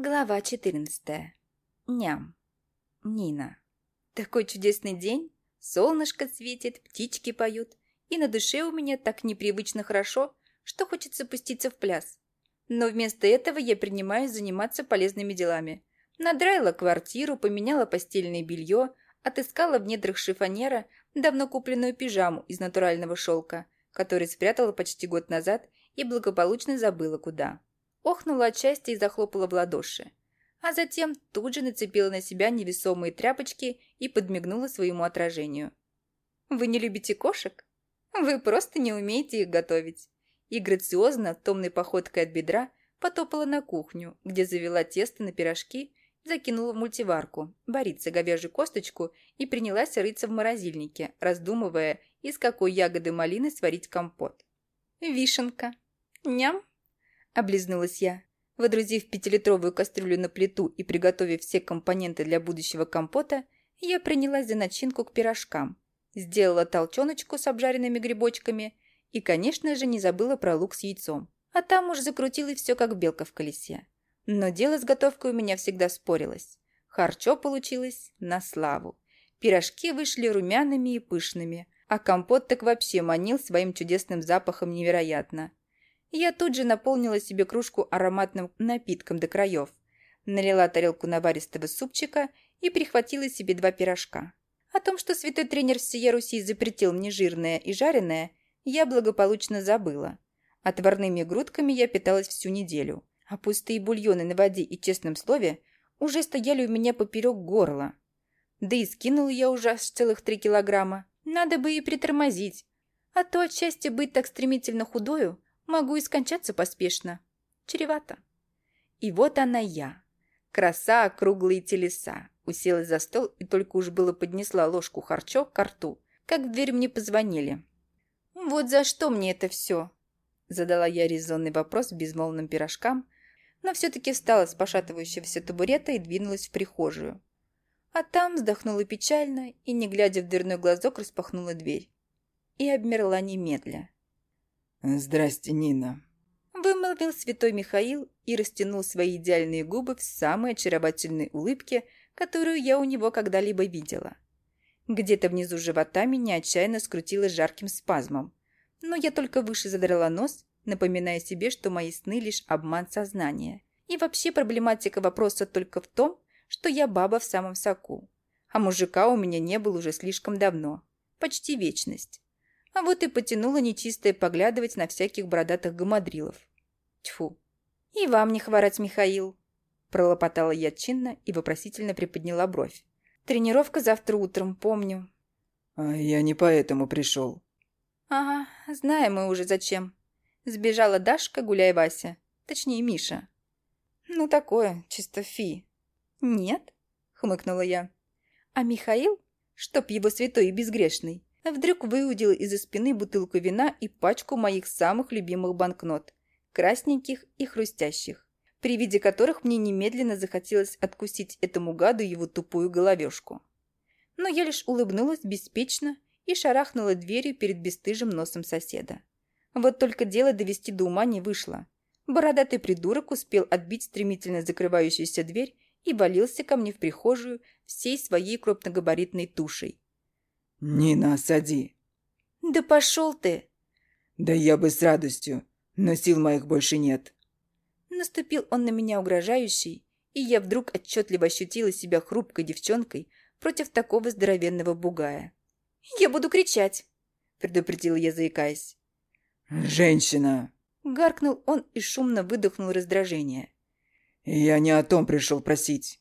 Глава 14. Ням. Нина. Такой чудесный день. Солнышко светит, птички поют. И на душе у меня так непривычно хорошо, что хочется пуститься в пляс. Но вместо этого я принимаюсь заниматься полезными делами. Надраила квартиру, поменяла постельное белье, отыскала в недрах шифонера давно купленную пижаму из натурального шелка, который спрятала почти год назад и благополучно забыла куда охнула от счастья и захлопала в ладоши. А затем тут же нацепила на себя невесомые тряпочки и подмигнула своему отражению. «Вы не любите кошек? Вы просто не умеете их готовить». И грациозно, томной походкой от бедра, потопала на кухню, где завела тесто на пирожки, закинула в мультиварку, бориться говяжью косточку и принялась рыться в морозильнике, раздумывая, из какой ягоды малины сварить компот. «Вишенка. Ням!» Облизнулась я. Водрузив пятилитровую кастрюлю на плиту и приготовив все компоненты для будущего компота, я принялась за начинку к пирожкам. Сделала толченочку с обжаренными грибочками и, конечно же, не забыла про лук с яйцом. А там уж закрутилось все как белка в колесе. Но дело с готовкой у меня всегда спорилось. Харчо получилось на славу. Пирожки вышли румяными и пышными, а компот так вообще манил своим чудесным запахом невероятно. Я тут же наполнила себе кружку ароматным напитком до краев, налила тарелку наваристого супчика и прихватила себе два пирожка. О том, что святой тренер всея Руси запретил мне жирное и жареное, я благополучно забыла. Отварными грудками я питалась всю неделю, а пустые бульоны на воде и честном слове уже стояли у меня поперек горла. Да и скинула я уже аж целых три килограмма. Надо бы и притормозить. А то от счастья быть так стремительно худою Могу и скончаться поспешно. Чревато. И вот она я. Краса, круглые телеса. Уселась за стол и только уж было поднесла ложку харчо к рту, как в дверь мне позвонили. «Вот за что мне это все?» Задала я резонный вопрос безмолвным пирожкам, но все-таки встала с пошатывающегося табурета и двинулась в прихожую. А там вздохнула печально и, не глядя в дверной глазок, распахнула дверь. И обмерла немедля. «Здрасте, Нина», — вымолвил святой Михаил и растянул свои идеальные губы в самой очаровательной улыбке, которую я у него когда-либо видела. Где-то внизу живота меня отчаянно скрутило жарким спазмом, но я только выше задрала нос, напоминая себе, что мои сны лишь обман сознания. И вообще проблематика вопроса только в том, что я баба в самом соку. А мужика у меня не было уже слишком давно. Почти вечность. А вот и потянула нечистое поглядывать на всяких бородатых гамадрилов. Тьфу. «И вам не хворать, Михаил!» Пролопотала я чинно и вопросительно приподняла бровь. «Тренировка завтра утром, помню». «А я не поэтому пришел». «Ага, знаем мы уже зачем. Сбежала Дашка, гуляй Вася. Точнее, Миша». «Ну, такое, чисто фи». «Нет?» — хмыкнула я. «А Михаил, чтоб его святой и безгрешный, вдруг выудил из-за спины бутылку вина и пачку моих самых любимых банкнот, красненьких и хрустящих, при виде которых мне немедленно захотелось откусить этому гаду его тупую головешку. Но я лишь улыбнулась беспечно и шарахнула дверью перед бесстыжим носом соседа. Вот только дело довести до ума не вышло. Бородатый придурок успел отбить стремительно закрывающуюся дверь и валился ко мне в прихожую всей своей крупногабаритной тушей. «Нина, сади!» «Да пошел ты!» «Да я бы с радостью, но сил моих больше нет». Наступил он на меня угрожающий, и я вдруг отчетливо ощутила себя хрупкой девчонкой против такого здоровенного бугая. «Я буду кричать!» – предупредила я, заикаясь. «Женщина!» – гаркнул он и шумно выдохнул раздражение. «Я не о том пришел просить».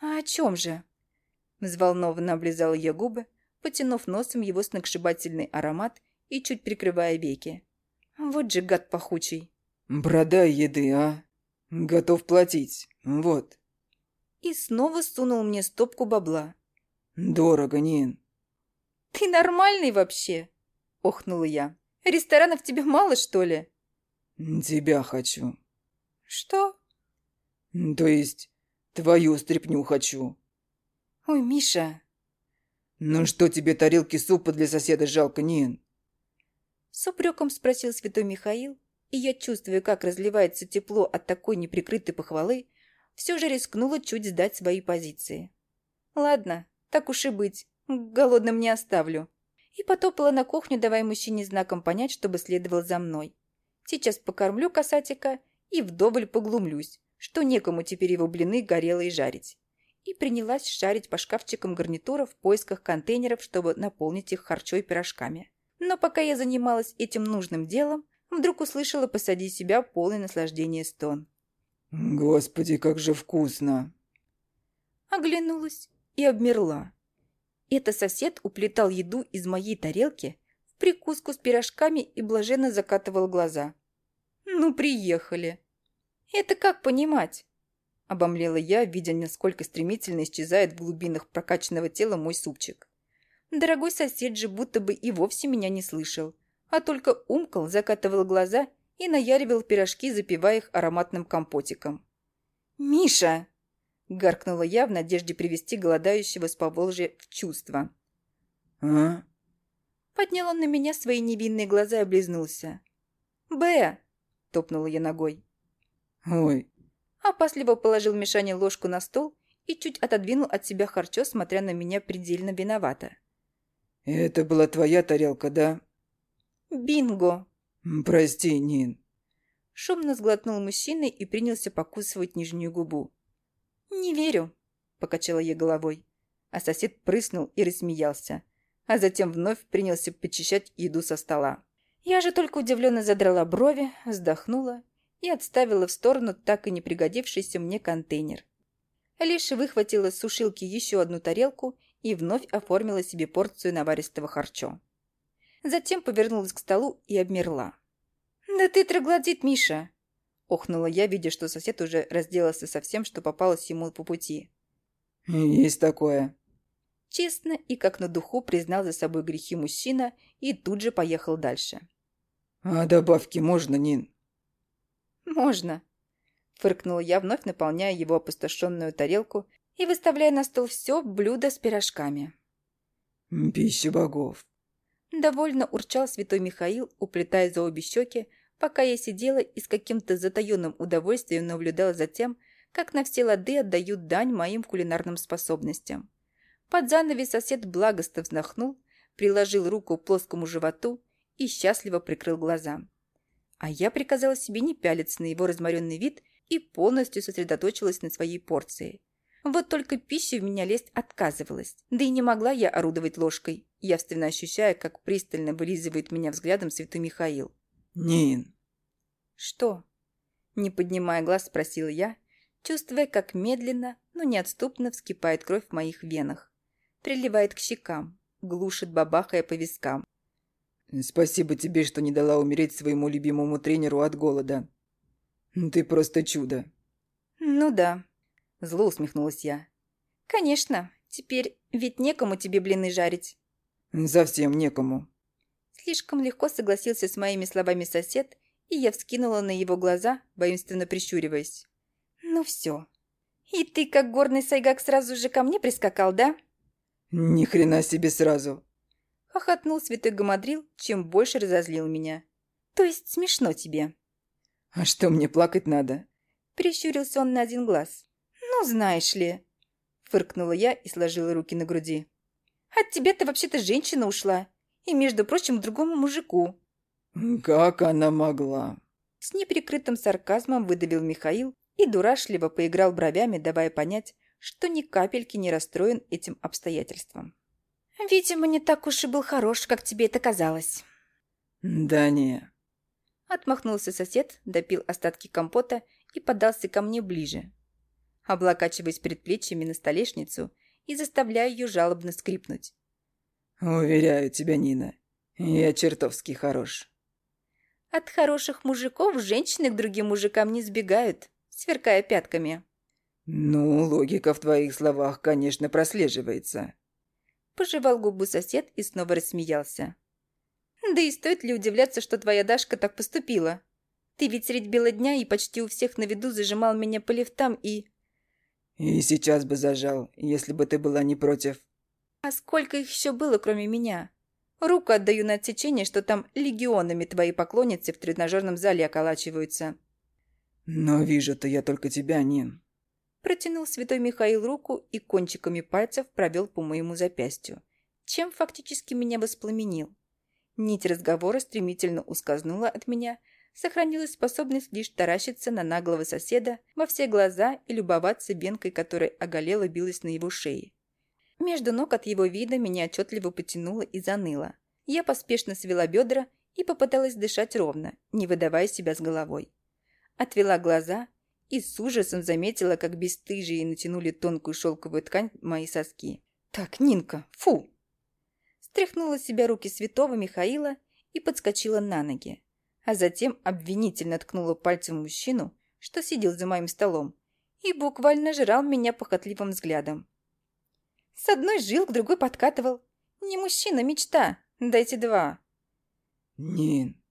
«А о чем же?» Взволнованно облизала я губы, потянув носом его сногсшибательный аромат и чуть прикрывая веки. Вот же гад пахучий. «Продай еды, а? Готов платить. Вот». И снова сунул мне стопку бабла. «Дорого, Нин». «Ты нормальный вообще?» – охнула я. «Ресторанов тебе мало, что ли?» «Тебя хочу». «Что?» «То есть твою стряпню хочу». «Ой, Миша, «Ну что тебе тарелки супа для соседа жалко, Нин?» С упреком спросил святой Михаил, и я, чувствуя, как разливается тепло от такой неприкрытой похвалы, все же рискнула чуть сдать свои позиции. Ладно, так уж и быть, голодным не оставлю. И потопала на кухню, давая мужчине знаком понять, чтобы следовал за мной. Сейчас покормлю касатика и вдоволь поглумлюсь, что некому теперь его блины горелые жарить. И принялась шарить по шкафчикам гарнитура в поисках контейнеров, чтобы наполнить их харчо и пирожками. Но пока я занималась этим нужным делом, вдруг услышала посади себя полный наслаждения стон. «Господи, как же вкусно!» Оглянулась и обмерла. Это сосед уплетал еду из моей тарелки в прикуску с пирожками и блаженно закатывал глаза. «Ну, приехали!» «Это как понимать?» Обомлела я, видя, насколько стремительно исчезает в глубинах прокачанного тела мой супчик. Дорогой сосед же будто бы и вовсе меня не слышал, а только умкал, закатывал глаза и наяривал пирожки, запивая их ароматным компотиком. «Миша!» – гаркнула я в надежде привести голодающего с Поволжья в чувство. «А?» Поднял он на меня свои невинные глаза и облизнулся. «Б!» – топнула я ногой. «Ой!» Опасливо положил Мишане ложку на стол и чуть отодвинул от себя харчо, смотря на меня предельно виновато. «Это была твоя тарелка, да?» «Бинго!» «Прости, Нин». Шумно сглотнул мужчина и принялся покусывать нижнюю губу. «Не верю», — покачала я головой. А сосед прыснул и рассмеялся, а затем вновь принялся почищать еду со стола. Я же только удивленно задрала брови, вздохнула и отставила в сторону так и не пригодившийся мне контейнер. Лишь выхватила с сушилки еще одну тарелку и вновь оформила себе порцию наваристого харчо. Затем повернулась к столу и обмерла. «Да ты троглодит, Миша!» Охнула я, видя, что сосед уже разделался со всем, что попалось ему по пути. «Есть такое». Честно и как на духу признал за собой грехи мужчина и тут же поехал дальше. «А добавки можно, Нин?» «Можно», — фыркнула я, вновь наполняя его опустошенную тарелку и выставляя на стол все блюдо с пирожками. «Пища богов». Довольно урчал святой Михаил, уплетая за обе щеки, пока я сидела и с каким-то затаенным удовольствием наблюдала за тем, как на все лады отдают дань моим кулинарным способностям. Под занавес сосед благосто вздохнул, приложил руку к плоскому животу и счастливо прикрыл глаза. А я приказала себе не пялиться на его разморенный вид и полностью сосредоточилась на своей порции. Вот только пища в меня лезть отказывалась. Да и не могла я орудовать ложкой, явственно ощущая, как пристально вылизывает меня взглядом святой Михаил. «Нин!» «Что?» Не поднимая глаз, спросила я, чувствуя, как медленно, но неотступно вскипает кровь в моих венах. Приливает к щекам, глушит, бабахая по вискам. «Спасибо тебе, что не дала умереть своему любимому тренеру от голода. Ты просто чудо». «Ну да», Зло усмехнулась я. «Конечно. Теперь ведь некому тебе блины жарить». «Совсем некому». Слишком легко согласился с моими словами сосед, и я вскинула на его глаза, воинственно прищуриваясь. «Ну все. И ты, как горный сайгак, сразу же ко мне прискакал, да?» «Ни хрена себе сразу!» Хохотнул святой гамадрил, чем больше разозлил меня. «То есть смешно тебе?» «А что, мне плакать надо?» Прищурился он на один глаз. «Ну, знаешь ли...» Фыркнула я и сложила руки на груди. «От тебя-то вообще-то женщина ушла. И, между прочим, другому мужику». «Как она могла?» С неприкрытым сарказмом выдавил Михаил и дурашливо поиграл бровями, давая понять, что ни капельки не расстроен этим обстоятельством. «Видимо, не так уж и был хорош, как тебе это казалось». «Да не». Отмахнулся сосед, допил остатки компота и подался ко мне ближе, облокачиваясь предплечьями на столешницу и заставляя ее жалобно скрипнуть. «Уверяю тебя, Нина, я чертовски хорош». От хороших мужиков женщины к другим мужикам не сбегают, сверкая пятками. «Ну, логика в твоих словах, конечно, прослеживается». Пожевал губу сосед и снова рассмеялся. «Да и стоит ли удивляться, что твоя Дашка так поступила? Ты ведь средь бела дня и почти у всех на виду зажимал меня по лифтам и...» И сейчас бы зажал, если бы ты была не против. А сколько их еще было, кроме меня? Руку отдаю на отсечение, что там легионами твои поклонницы в тренажерном зале околачиваются. Но вижу-то я только тебя, Нин. Протянул святой Михаил руку и кончиками пальцев провел по моему запястью, чем фактически меня воспламенил. Нить разговора стремительно ускользнула от меня, сохранилась способность лишь таращиться на наглого соседа во все глаза и любоваться венкой, которая оголела билась на его шее. Между ног от его вида меня отчетливо потянуло и заныло. Я поспешно свела бедра и попыталась дышать ровно, не выдавая себя с головой. Отвела глаза и с ужасом заметила, как бесстыжие натянули тонкую шелковую ткань мои соски. «Так, Нинка, фу!» Стряхнула с себя руки святого Михаила и подскочила на ноги, а затем обвинительно ткнула пальцем мужчину, что сидел за моим столом, и буквально жрал меня похотливым взглядом. С одной жил, к другой подкатывал. Не мужчина, мечта. Дайте два. Нин.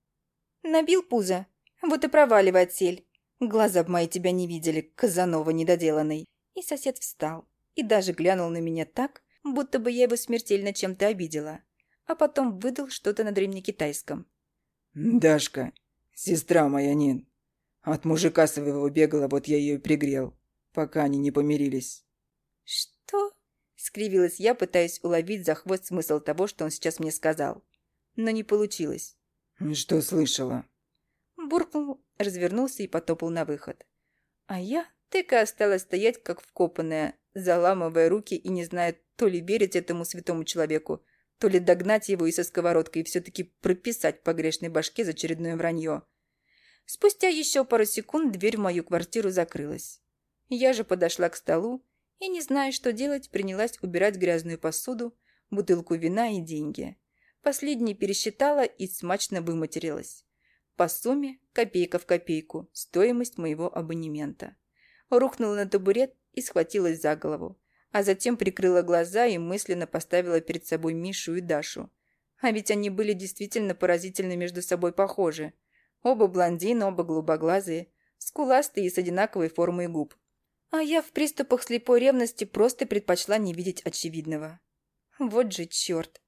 Набил пузо. Вот и проваливай отсель. Глаза б мои тебя не видели, Казанова недоделанный. И сосед встал и даже глянул на меня так, будто бы я его смертельно чем-то обидела. А потом выдал что-то на древнекитайском. «Дашка, сестра моя Нин. От мужика своего бегала, вот я ее и пригрел, пока они не помирились». «Что?» Скривилась я, пытаясь уловить за хвост смысл того, что он сейчас мне сказал. Но не получилось. «Что слышала?» Буркнул, развернулся и потопал на выход. А я так и осталась стоять, как вкопанная, заламывая руки и не зная, то ли верить этому святому человеку, то ли догнать его и со сковородкой все-таки прописать по грешной башке за очередное вранье. Спустя еще пару секунд дверь в мою квартиру закрылась. Я же подошла к столу и, не зная, что делать, принялась убирать грязную посуду, бутылку вина и деньги. Последние пересчитала и смачно выматерилась. По сумме, копейка в копейку, стоимость моего абонемента. Рухнула на табурет и схватилась за голову, а затем прикрыла глаза и мысленно поставила перед собой Мишу и Дашу. А ведь они были действительно поразительно между собой похожи. Оба блондины, оба голубоглазые, скуластые и с одинаковой формой губ. А я в приступах слепой ревности просто предпочла не видеть очевидного. Вот же черт.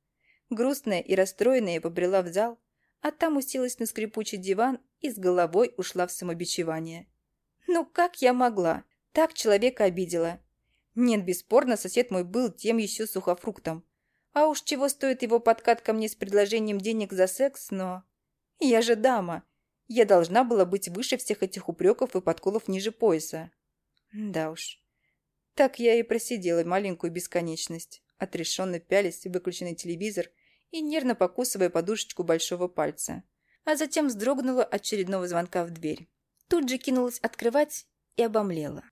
Грустная и расстроенная побрела в зал, а там уселась на скрипучий диван и с головой ушла в самобичевание. Ну как я могла? Так человека обидела. Нет, бесспорно, сосед мой был тем еще сухофруктом. А уж чего стоит его подкат ко мне с предложением денег за секс, но... Я же дама. Я должна была быть выше всех этих упреков и подколов ниже пояса. Да уж. Так я и просидела маленькую бесконечность, отрешенно пялись в выключенный телевизор и нервно покусывая подушечку большого пальца. А затем вздрогнула очередного звонка в дверь. Тут же кинулась открывать и обомлела.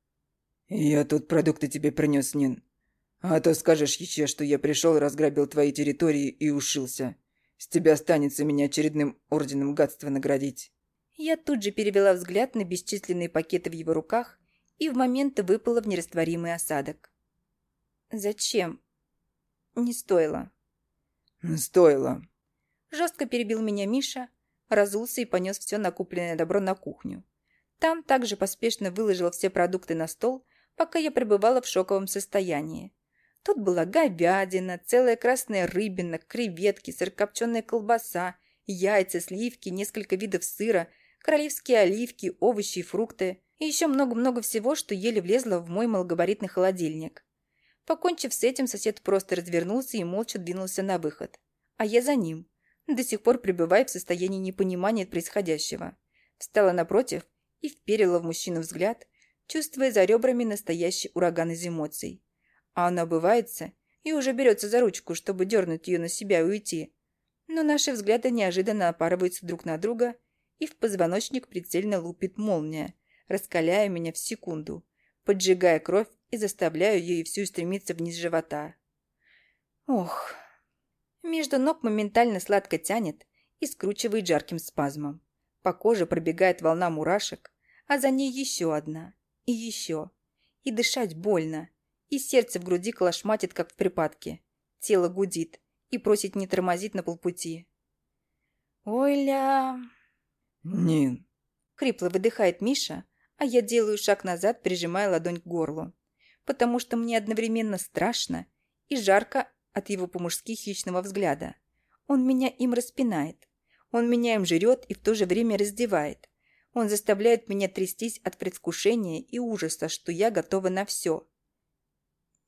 «Я тут продукты тебе принес, Нин. А то скажешь еще, что я пришел разграбил твои территории и ушился. С тебя останется меня очередным орденом гадства наградить». Я тут же перевела взгляд на бесчисленные пакеты в его руках и в момент выпала в нерастворимый осадок. «Зачем?» «Не стоило». «Стоило». Жестко перебил меня Миша, разулся и понес все накупленное добро на кухню. Там также поспешно выложил все продукты на стол, пока я пребывала в шоковом состоянии. Тут была говядина, целая красная рыбина, креветки, сырокопченая колбаса, яйца, сливки, несколько видов сыра, королевские оливки, овощи и фрукты и еще много-много всего, что еле влезло в мой малогабаритный холодильник. Покончив с этим, сосед просто развернулся и молча двинулся на выход. А я за ним, до сих пор пребывая в состоянии непонимания происходящего. Встала напротив и вперила в мужчину взгляд, чувствуя за ребрами настоящий ураган из эмоций. А он обывается и уже берется за ручку, чтобы дернуть ее на себя и уйти. Но наши взгляды неожиданно опарываются друг на друга, и в позвоночник прицельно лупит молния, раскаляя меня в секунду, поджигая кровь и заставляя ее и всю стремиться вниз живота. Ох. Между ног моментально сладко тянет и скручивает жарким спазмом. По коже пробегает волна мурашек, а за ней еще одна. И еще. И дышать больно. И сердце в груди колошматит, как в припадке. Тело гудит и просит не тормозить на полпути. «Ой-ля...» «Нин...» Хрипло выдыхает Миша, а я делаю шаг назад, прижимая ладонь к горлу, потому что мне одновременно страшно и жарко от его по-мужски хищного взгляда. Он меня им распинает. Он меня им жрет и в то же время раздевает. Он заставляет меня трястись от предвкушения и ужаса, что я готова на все.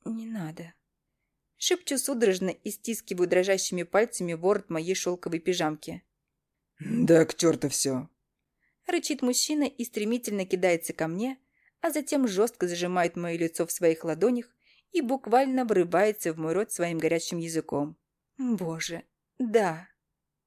«Не надо». Шепчу судорожно и стискиваю дрожащими пальцами ворот моей шелковой пижамки. «Да к черту все!» Рычит мужчина и стремительно кидается ко мне, а затем жестко зажимает мое лицо в своих ладонях и буквально врывается в мой рот своим горячим языком. Боже, да.